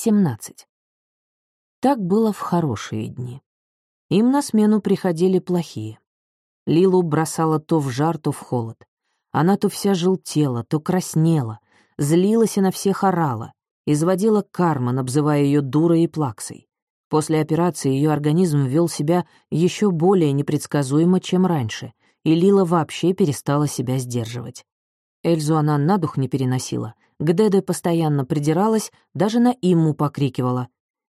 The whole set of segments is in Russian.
17. Так было в хорошие дни. Им на смену приходили плохие. Лилу бросала то в жар, то в холод. Она то вся желтела, то краснела, злилась и на всех орала, изводила Кармен, обзывая ее дурой и плаксой. После операции ее организм вел себя еще более непредсказуемо, чем раньше, и Лила вообще перестала себя сдерживать. Эльзу она на дух не переносила, к Деде постоянно придиралась, даже на Имму покрикивала.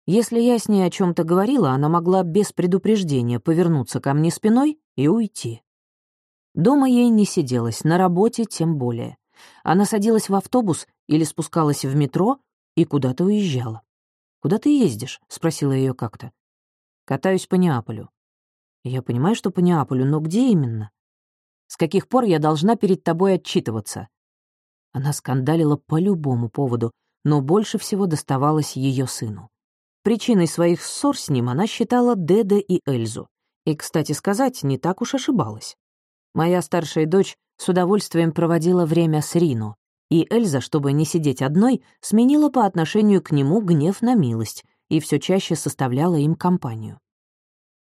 Если я с ней о чем то говорила, она могла без предупреждения повернуться ко мне спиной и уйти. Дома ей не сиделось, на работе тем более. Она садилась в автобус или спускалась в метро и куда-то уезжала. «Куда ты ездишь?» — спросила ее как-то. «Катаюсь по Неаполю». «Я понимаю, что по Неаполю, но где именно?» «С каких пор я должна перед тобой отчитываться?» Она скандалила по любому поводу, но больше всего доставалось ее сыну. Причиной своих ссор с ним она считала Деда и Эльзу. И, кстати сказать, не так уж ошибалась. Моя старшая дочь с удовольствием проводила время с Рино, и Эльза, чтобы не сидеть одной, сменила по отношению к нему гнев на милость и все чаще составляла им компанию.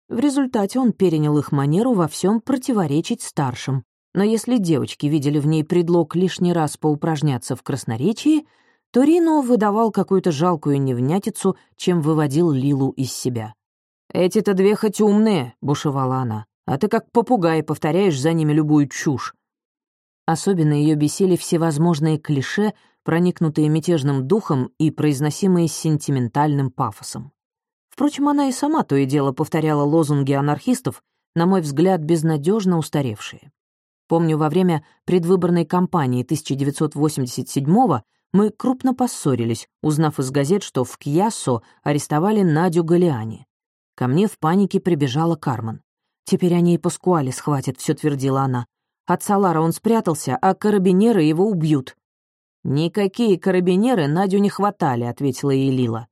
В результате он перенял их манеру во всем противоречить старшим, но если девочки видели в ней предлог лишний раз поупражняться в красноречии, то Рино выдавал какую-то жалкую невнятицу, чем выводил Лилу из себя. «Эти-то две хоть умные», — бушевала она, «а ты как попугай повторяешь за ними любую чушь. Особенно ее бесили всевозможные клише, проникнутые мятежным духом и произносимые с сентиментальным пафосом. Впрочем, она и сама то и дело повторяла лозунги анархистов, на мой взгляд, безнадежно устаревшие. Помню, во время предвыборной кампании 1987-го мы крупно поссорились, узнав из газет, что в Кьяссо арестовали Надю Галиани. Ко мне в панике прибежала Кармен. «Теперь они и Паскуале схватят», — все твердила она. От Салара он спрятался, а карабинеры его убьют». «Никакие карабинеры Надю не хватали», — ответила ей Лила.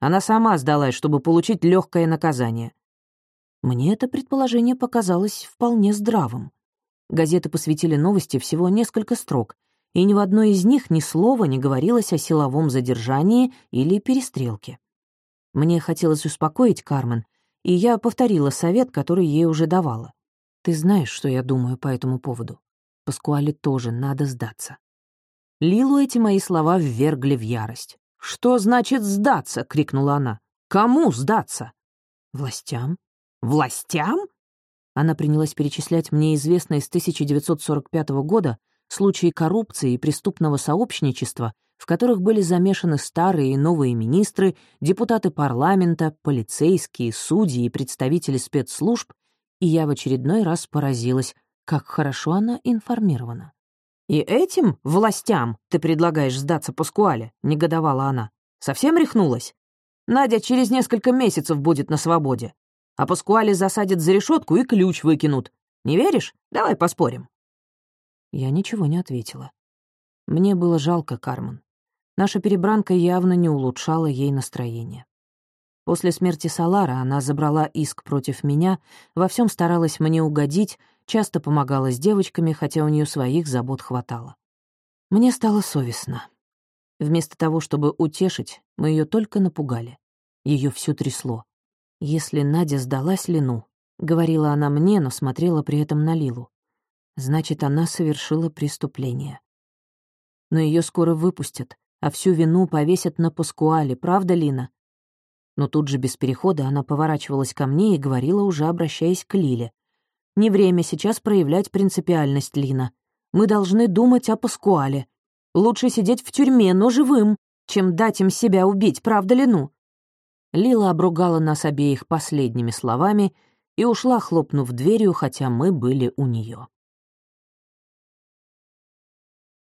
Она сама сдалась, чтобы получить легкое наказание. Мне это предположение показалось вполне здравым. Газеты посвятили новости всего несколько строк, и ни в одной из них ни слова не говорилось о силовом задержании или перестрелке. Мне хотелось успокоить Кармен, и я повторила совет, который ей уже давала. Ты знаешь, что я думаю по этому поводу. Паскуале тоже надо сдаться. Лилу эти мои слова ввергли в ярость. «Что значит сдаться?» — крикнула она. «Кому сдаться?» «Властям». «Властям?» Она принялась перечислять мне известные с 1945 года случаи коррупции и преступного сообщничества, в которых были замешаны старые и новые министры, депутаты парламента, полицейские, судьи и представители спецслужб, и я в очередной раз поразилась, как хорошо она информирована. «И этим властям ты предлагаешь сдаться Паскуале?» — негодовала она. «Совсем рехнулась? Надя через несколько месяцев будет на свободе. А Паскуале засадят за решетку и ключ выкинут. Не веришь? Давай поспорим». Я ничего не ответила. Мне было жалко Кармен. Наша перебранка явно не улучшала ей настроение. После смерти Салара она забрала иск против меня, во всем старалась мне угодить, часто помогала с девочками, хотя у нее своих забот хватало. Мне стало совестно. Вместо того, чтобы утешить, мы ее только напугали. Ее всю трясло. «Если Надя сдалась Лину», — говорила она мне, но смотрела при этом на Лилу, значит, она совершила преступление. Но ее скоро выпустят, а всю вину повесят на Паскуале, правда, Лина? Но тут же без перехода она поворачивалась ко мне и говорила, уже обращаясь к Лиле. «Не время сейчас проявлять принципиальность, Лина. Мы должны думать о Паскуале. Лучше сидеть в тюрьме, но живым, чем дать им себя убить, правда ли, ну?» Лила обругала нас обеих последними словами и ушла, хлопнув дверью, хотя мы были у нее.